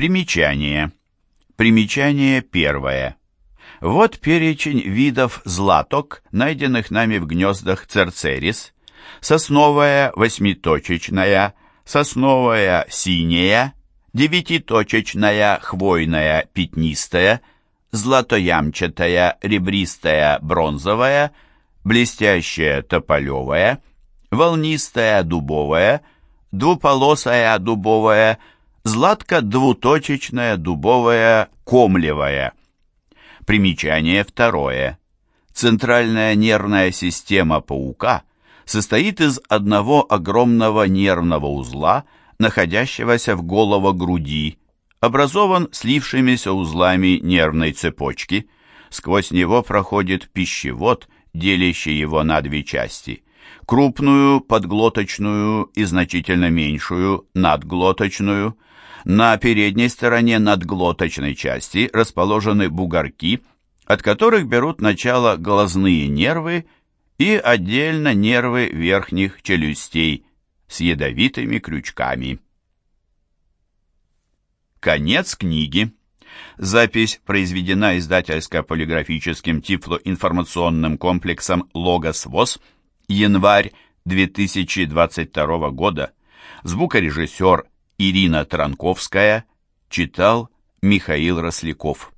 Примечание. Примечание первое. Вот перечень видов златок, найденных нами в гнездах церцерис. Сосновая восьмиточечная, сосновая синяя, девятиточечная хвойная пятнистая, златоямчатая ребристая бронзовая, блестящая тополевая, волнистая дубовая, двуполосая дубовая, златко-двуточечная дубовая комлевая. Примечание второе. Центральная нервная система паука состоит из одного огромного нервного узла, находящегося в голово-груди, образован слившимися узлами нервной цепочки. Сквозь него проходит пищевод, делящий его на две части. Крупную подглоточную и значительно меньшую надглоточную – на передней стороне надглоточной части расположены бугорки, от которых берут начало глазные нервы и отдельно нервы верхних челюстей с ядовитыми крючками. Конец книги. Запись произведена издательско-полиграфическим тифлоинформационным комплексом «Логос ВОЗ», январь 2022 года. Звукорежиссер Ирина Транковская читал Михаил Росляков.